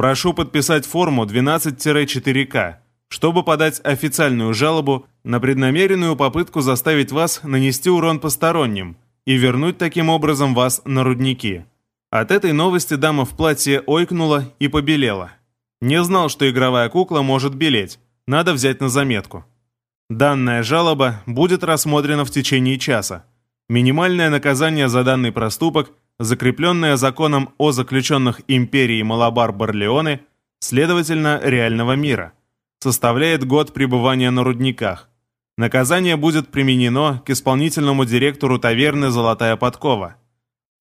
Прошу подписать форму 12-4К, чтобы подать официальную жалобу на преднамеренную попытку заставить вас нанести урон посторонним и вернуть таким образом вас на рудники. От этой новости дама в платье ойкнула и побелела. Не знал, что игровая кукла может белеть. Надо взять на заметку. Данная жалоба будет рассмотрена в течение часа. Минимальное наказание за данный проступок, закрепленное законом о заключенных империи Малабар-Барлеоне, следовательно, реального мира – составляет год пребывания на рудниках. Наказание будет применено к исполнительному директору таверны «Золотая подкова».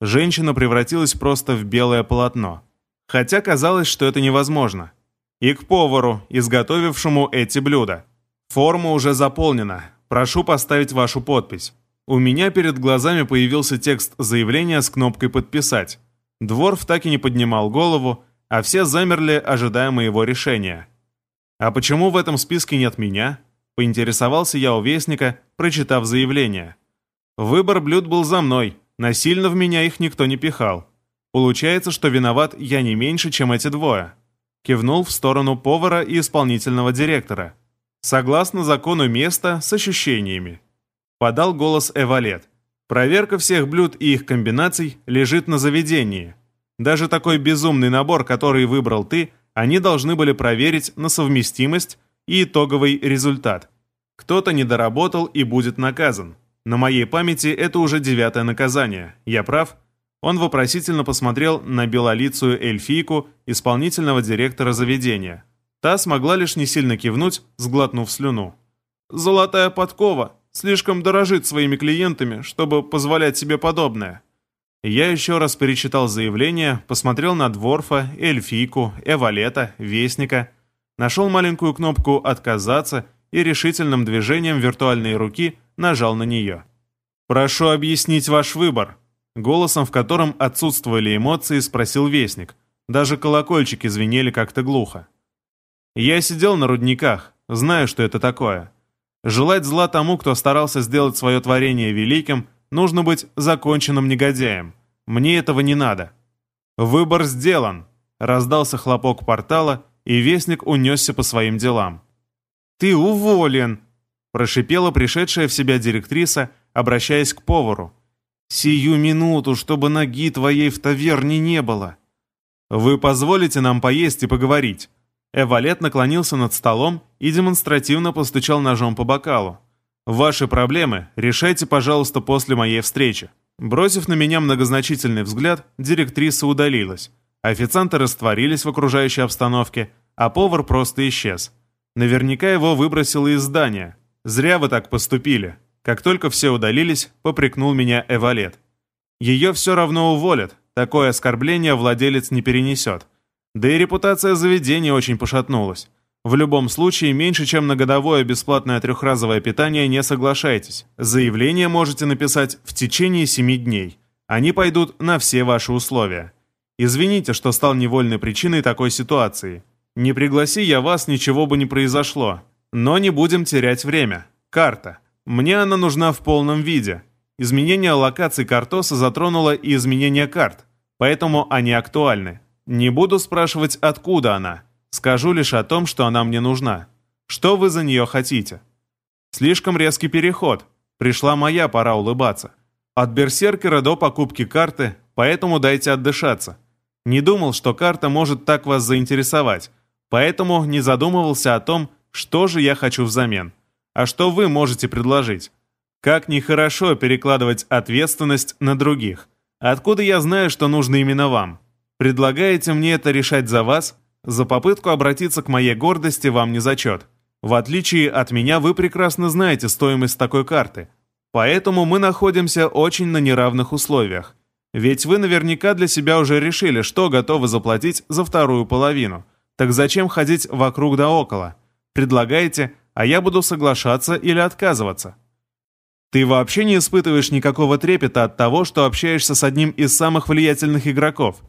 Женщина превратилась просто в белое полотно. Хотя казалось, что это невозможно. И к повару, изготовившему эти блюда. Форма уже заполнена. Прошу поставить вашу подпись. У меня перед глазами появился текст заявления с кнопкой «Подписать». Дворф так и не поднимал голову, а все замерли, ожидая моего решения. «А почему в этом списке нет меня?» — поинтересовался я у Вестника, прочитав заявление. «Выбор блюд был за мной, насильно в меня их никто не пихал. Получается, что виноват я не меньше, чем эти двое». Кивнул в сторону повара и исполнительного директора. «Согласно закону места с ощущениями». Подал голос Эвалет. «Проверка всех блюд и их комбинаций лежит на заведении. Даже такой безумный набор, который выбрал ты, они должны были проверить на совместимость и итоговый результат. Кто-то не доработал и будет наказан. На моей памяти это уже девятое наказание. Я прав? Он вопросительно посмотрел на белолицую эльфийку, исполнительного директора заведения. Та смогла лишь не сильно кивнуть, сглотнув слюну. «Золотая подкова! Слишком дорожит своими клиентами, чтобы позволять себе подобное. Я еще раз перечитал заявление, посмотрел на Дворфа, Эльфийку, Эвалета, Вестника, нашел маленькую кнопку «Отказаться» и решительным движением виртуальной руки нажал на нее. «Прошу объяснить ваш выбор», голосом, в котором отсутствовали эмоции, спросил Вестник. Даже колокольчики звенели как-то глухо. Я сидел на рудниках, знаю, что это такое. Желать зла тому, кто старался сделать свое творение великим – Нужно быть законченным негодяем. Мне этого не надо. Выбор сделан. Раздался хлопок портала, и вестник унесся по своим делам. «Ты уволен!» Прошипела пришедшая в себя директриса, обращаясь к повару. «Сию минуту, чтобы ноги твоей в таверне не было!» «Вы позволите нам поесть и поговорить?» Эвалет наклонился над столом и демонстративно постучал ножом по бокалу. Ваши проблемы решайте, пожалуйста, после моей встречи». Бросив на меня многозначительный взгляд, директриса удалилась. Официанты растворились в окружающей обстановке, а повар просто исчез. Наверняка его выбросило из здания. Зря вы так поступили. Как только все удалились, попрекнул меня Эвалет. Ее все равно уволят. Такое оскорбление владелец не перенесет. Да и репутация заведения очень пошатнулась. В любом случае, меньше чем на годовое бесплатное трехразовое питание не соглашайтесь. Заявление можете написать в течение 7 дней. Они пойдут на все ваши условия. Извините, что стал невольной причиной такой ситуации. Не пригласи я вас, ничего бы не произошло. Но не будем терять время. Карта. Мне она нужна в полном виде. Изменение локаций картоса затронуло и изменение карт, поэтому они актуальны. Не буду спрашивать, откуда она. Скажу лишь о том, что она мне нужна. Что вы за нее хотите? Слишком резкий переход. Пришла моя пора улыбаться. От берсеркера до покупки карты, поэтому дайте отдышаться. Не думал, что карта может так вас заинтересовать, поэтому не задумывался о том, что же я хочу взамен. А что вы можете предложить? Как нехорошо перекладывать ответственность на других. Откуда я знаю, что нужно именно вам? Предлагаете мне это решать за вас – за попытку обратиться к моей гордости вам не зачет. В отличие от меня, вы прекрасно знаете стоимость такой карты. Поэтому мы находимся очень на неравных условиях. Ведь вы наверняка для себя уже решили, что готовы заплатить за вторую половину. Так зачем ходить вокруг да около? Предлагаете, а я буду соглашаться или отказываться. Ты вообще не испытываешь никакого трепета от того, что общаешься с одним из самых влиятельных игроков.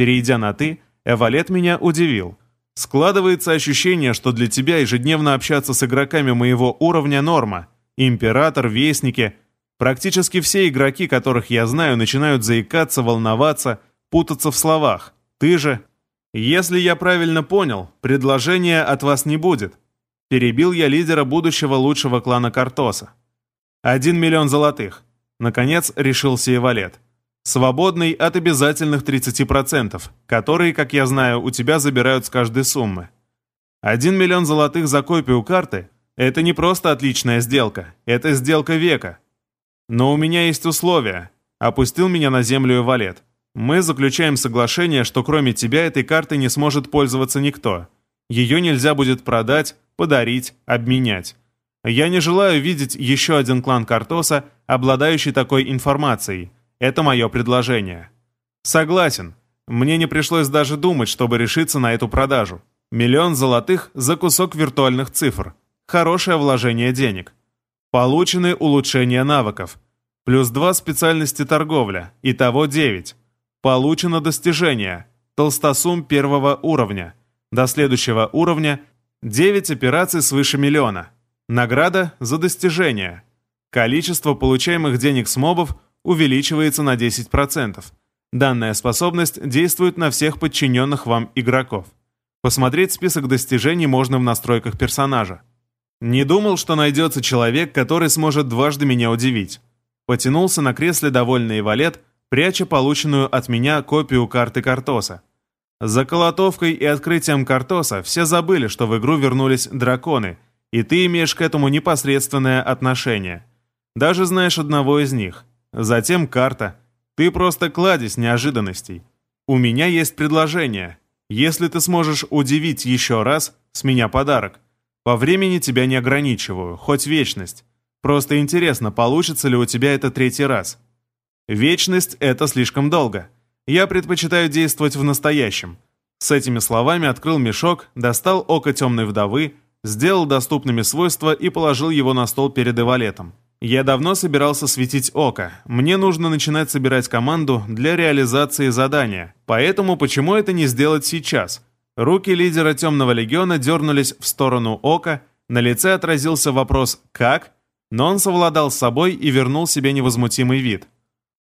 Перейдя на «ты», Эвалет меня удивил. Складывается ощущение, что для тебя ежедневно общаться с игроками моего уровня норма. Император, Вестники. Практически все игроки, которых я знаю, начинают заикаться, волноваться, путаться в словах. Ты же... «Если я правильно понял, предложения от вас не будет». Перебил я лидера будущего лучшего клана Картоса. «Один миллион золотых». Наконец решился Ивалет. «Свободный от обязательных 30%, которые, как я знаю, у тебя забирают с каждой суммы. Один миллион золотых за копию карты – это не просто отличная сделка, это сделка века. Но у меня есть условия. Опустил меня на землю Ивалет. Мы заключаем соглашение, что кроме тебя этой картой не сможет пользоваться никто. Ее нельзя будет продать, подарить, обменять. Я не желаю видеть еще один клан Картоса, обладающий такой информацией. Это мое предложение. Согласен. Мне не пришлось даже думать, чтобы решиться на эту продажу. Миллион золотых за кусок виртуальных цифр. Хорошее вложение денег. Получены улучшения навыков. Плюс два специальности торговля. Итого 9. Получено достижение. Толстосум первого уровня. До следующего уровня 9 операций свыше миллиона. Награда за достижение. Количество получаемых денег с мобов увеличивается на 10%. Данная способность действует на всех подчиненных вам игроков. Посмотреть список достижений можно в настройках персонажа. Не думал, что найдется человек, который сможет дважды меня удивить. Потянулся на кресле довольный Валет, пряча полученную от меня копию карты Картоса. За колотовкой и открытием Картоса все забыли, что в игру вернулись драконы, и ты имеешь к этому непосредственное отношение. Даже знаешь одного из них. Затем карта. Ты просто кладезь неожиданностей. У меня есть предложение. Если ты сможешь удивить еще раз, с меня подарок. По времени тебя не ограничиваю, хоть вечность. Просто интересно, получится ли у тебя это третий раз. Вечность — это слишком долго. Я предпочитаю действовать в настоящем. С этими словами открыл мешок, достал око темной вдовы, сделал доступными свойства и положил его на стол перед эвалетом. Я давно собирался светить око. Мне нужно начинать собирать команду для реализации задания. Поэтому почему это не сделать сейчас? Руки лидера Темного Легиона дернулись в сторону ока, на лице отразился вопрос «как?», но он совладал с собой и вернул себе невозмутимый вид.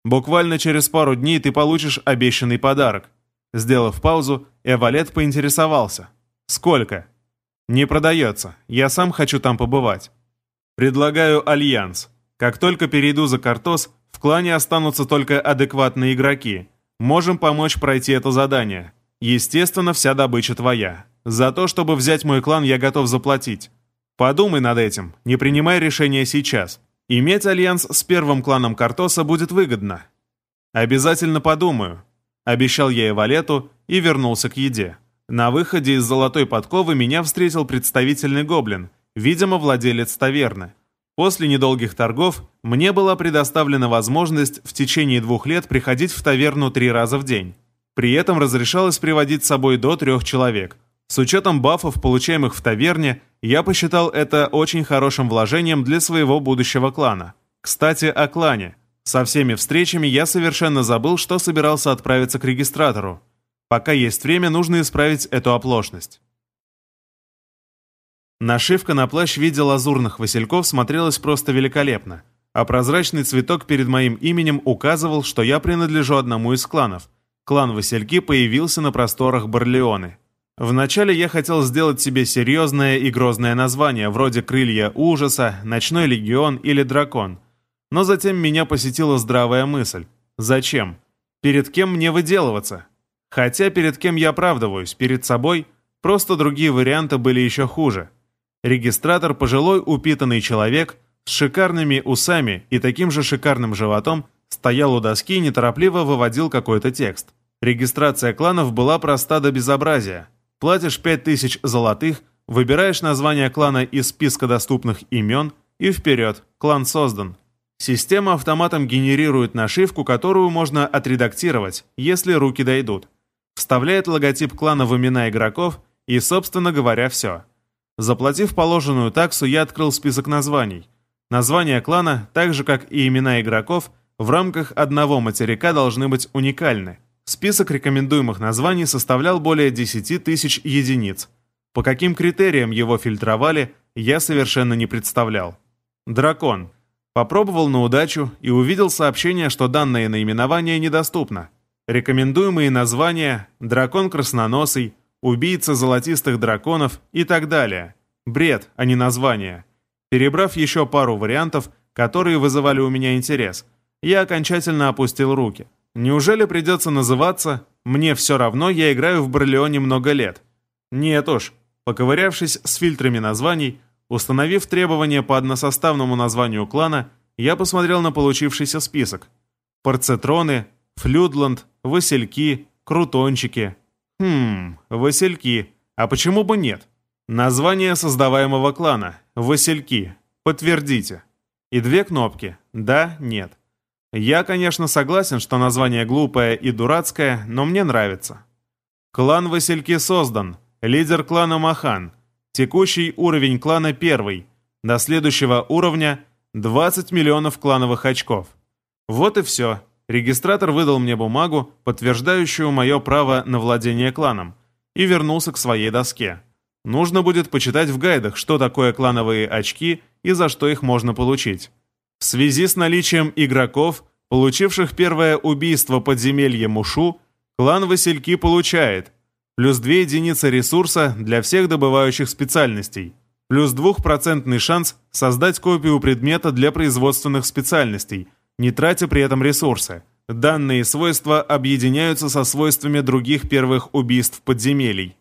Буквально через пару дней ты получишь обещанный подарок. Сделав паузу, Эвалет поинтересовался. Сколько? Не продается. Я сам хочу там побывать. Предлагаю альянс. Как только перейду за Картос, в клане останутся только адекватные игроки. Можем помочь пройти это задание. Естественно, вся добыча твоя. За то, чтобы взять мой клан, я готов заплатить. Подумай над этим, не принимай решение сейчас. Иметь альянс с первым кланом Картоса будет выгодно. Обязательно подумаю. Обещал я Эвалету и вернулся к еде. На выходе из золотой подковы меня встретил представительный гоблин, видимо, владелец таверны. После недолгих торгов мне была предоставлена возможность в течение двух лет приходить в таверну три раза в день. При этом разрешалось приводить с собой до трех человек – с учетом бафов, получаемых в таверне, я посчитал это очень хорошим вложением для своего будущего клана. Кстати, о клане. Со всеми встречами я совершенно забыл, что собирался отправиться к регистратору. Пока есть время, нужно исправить эту оплошность. Нашивка на плащ в виде лазурных васильков смотрелась просто великолепно, а прозрачный цветок перед моим именем указывал, что я принадлежу одному из кланов. Клан Васильки появился на просторах Барлеоны. Вначале я хотел сделать себе серьезное и грозное название, вроде «Крылья ужаса», «Ночной легион» или «Дракон». Но затем меня посетила здравая мысль. Зачем? Перед кем мне выделываться? Хотя перед кем я оправдываюсь, перед собой, просто другие варианты были еще хуже. Регистратор – пожилой упитанный человек с шикарными усами и таким же шикарным животом стоял у доски и неторопливо выводил какой-то текст. Регистрация кланов была проста до безобразия – Платишь 5000 золотых, выбираешь название клана из списка доступных имен и вперед, клан создан. Система автоматом генерирует нашивку, которую можно отредактировать, если руки дойдут. Вставляет логотип клана в имена игроков и, собственно говоря, все. Заплатив положенную таксу, я открыл список названий. Названия клана, так же как и имена игроков, в рамках одного материка должны быть уникальны. Список рекомендуемых названий составлял более 10 тысяч единиц. По каким критериям его фильтровали, я совершенно не представлял. Дракон. Попробовал на удачу и увидел сообщение, что данное наименование недоступно. рекомендуемые названия «Дракон красноносый», «Убийца золотистых драконов» и так далее. Бред, а не название. Перебрав еще пару вариантов, которые вызывали у меня интерес, я окончательно опустил руки. Неужели придется называться «Мне все равно, я играю в Барлеоне много лет»? Нет уж. Поковырявшись с фильтрами названий, установив требования по односоставному названию клана, я посмотрел на получившийся список. Парцетроны, Флюдланд, Васильки, Крутончики. Хм, Васильки. А почему бы нет? Название создаваемого клана. Васильки. Подтвердите. И две кнопки. Да, нет. Я, конечно, согласен, что название глупое и дурацкое, но мне нравится. Клан Васильки создан. Лидер клана Махан. Текущий уровень клана первый. До следующего уровня 20 миллионов клановых очков. Вот и все. Регистратор выдал мне бумагу, подтверждающую мое право на владение кланом, и вернулся к своей доске. Нужно будет почитать в гайдах, что такое клановые очки и за что их можно получить. В связи с наличием игроков, получивших первое убийство подземелья Мушу, клан Васильки получает плюс 2 единицы ресурса для всех добывающих специальностей, плюс 2% шанс создать копию предмета для производственных специальностей, не тратя при этом ресурсы. Данные свойства объединяются со свойствами других первых убийств подземелий.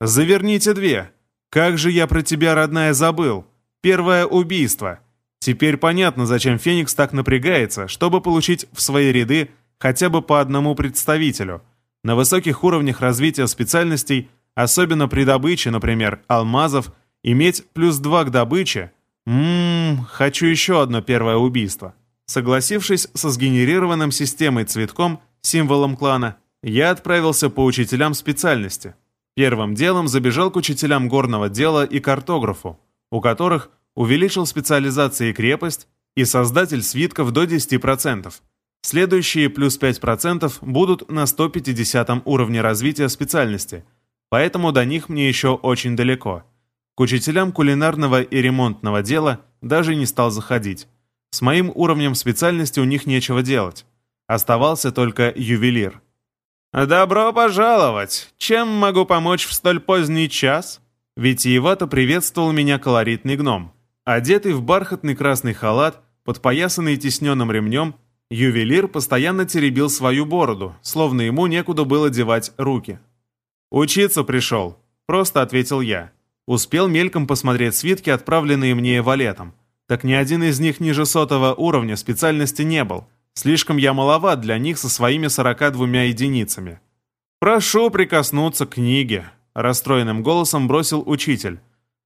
«Заверните две. Как же я про тебя, родная, забыл. Первое убийство. Теперь понятно, зачем Феникс так напрягается, чтобы получить в свои ряды хотя бы по одному представителю – на высоких уровнях развития специальностей, особенно при добыче, например, алмазов, иметь плюс 2 к добыче Ммм, хочу еще одно первое убийство. Согласившись со сгенерированным системой цветком, символом клана, я отправился по учителям специальности. Первым делом забежал к учителям горного дела и картографу, у которых увеличил специализации крепость и создатель свитков до 10%. Следующие плюс 5% будут на 150 уровне развития специальности, поэтому до них мне еще очень далеко. К учителям кулинарного и ремонтного дела даже не стал заходить. С моим уровнем специальности у них нечего делать. Оставался только ювелир. «Добро пожаловать! Чем могу помочь в столь поздний час?» Витиевато приветствовал меня колоритный гном. Одетый в бархатный красный халат, подпоясанный тисненным ремнем Ювелир постоянно теребил свою бороду, словно ему некуда было девать руки. «Учиться пришел», — просто ответил я. Успел мельком посмотреть свитки, отправленные мне валетом. Так ни один из них ниже сотого уровня специальности не был. Слишком я маловат для них со своими 42 единицами. «Прошу прикоснуться к книге», — расстроенным голосом бросил учитель.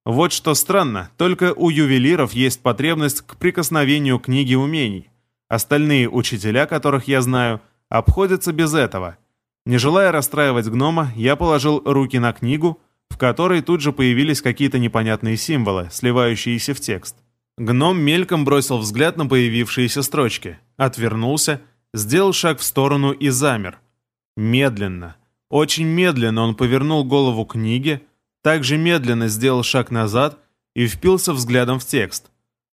Вот что странно, только у ювелиров есть потребность к прикосновению книги умений. Остальные учителя, которых я знаю, обходятся без этого. Не желая расстраивать гнома, я положил руки на книгу, в которой тут же появились какие-то непонятные символы, сливающиеся в текст. Гном мельком бросил взгляд на появившиеся строчки, отвернулся, сделал шаг в сторону и замер. Медленно, очень медленно он повернул голову к книге, также медленно сделал шаг назад и впился взглядом в текст.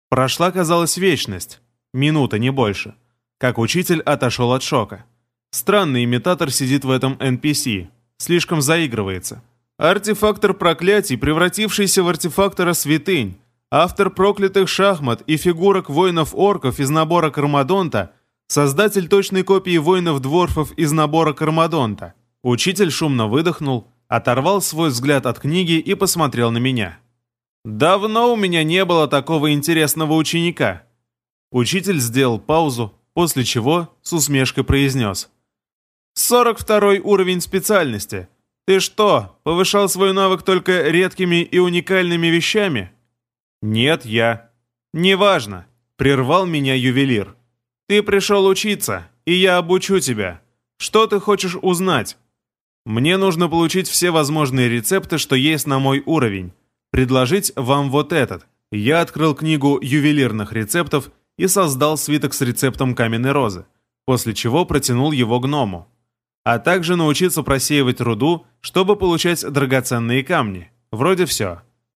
Прошла, казалось, вечность, Минута, не больше. Как учитель отошел от шока. Странный имитатор сидит в этом NPC. Слишком заигрывается. Артефактор проклятий, превратившийся в артефактора святынь. Автор проклятых шахмат и фигурок воинов-орков из набора Кармадонта. Создатель точной копии воинов-дворфов из набора Кармадонта. Учитель шумно выдохнул, оторвал свой взгляд от книги и посмотрел на меня. «Давно у меня не было такого интересного ученика. Учитель сделал паузу, после чего с усмешкой произнес. «Сорок второй уровень специальности. Ты что, повышал свой навык только редкими и уникальными вещами?» «Нет, я». «Неважно», — прервал меня ювелир. «Ты пришел учиться, и я обучу тебя. Что ты хочешь узнать?» «Мне нужно получить все возможные рецепты, что есть на мой уровень. Предложить вам вот этот». Я открыл книгу ювелирных рецептов и создал свиток с рецептом каменной розы, после чего протянул его гному. А также научиться просеивать руду, чтобы получать драгоценные камни. Вроде все.